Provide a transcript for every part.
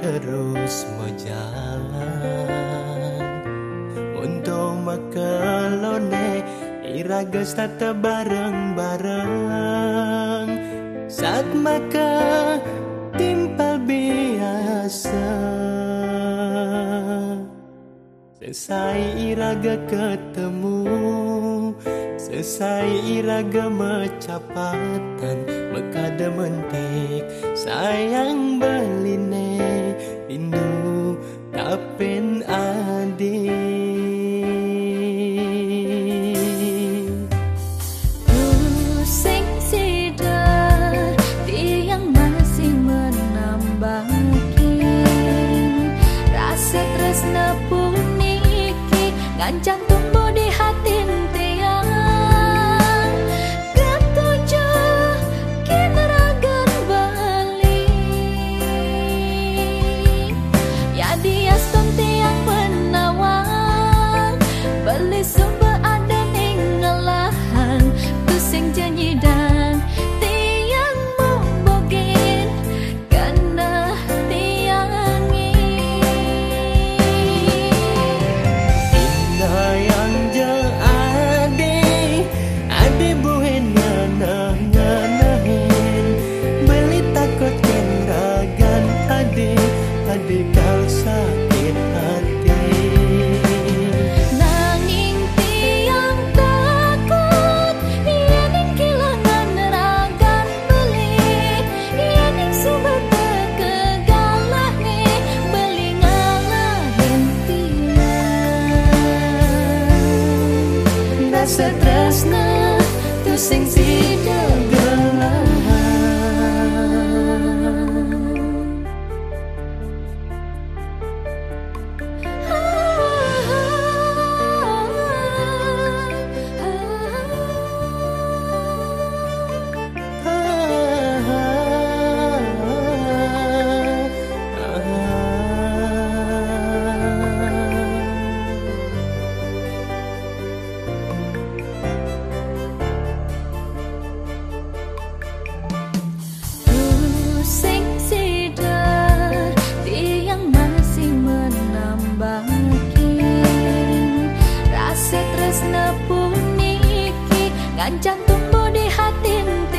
terus mojalan Untuk makalone Iragas tata bareng-bareng Saat maka timpal biasa. Selesai iraga ketemu. Selesai iraga mecapatan. Mekada mentik sayang ber kancang jadikan sakit hati. Nanging tiang takut Yening kehilangan ragan beli. Yening subat kegalah nih Beli ngalahin tiang Dasar tresna Tusing Sanjang tumbuh di hatimu.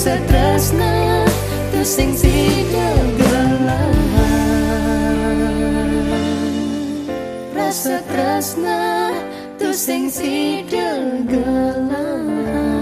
setresna tersing si gelahan rasa tresna tersing si gelahan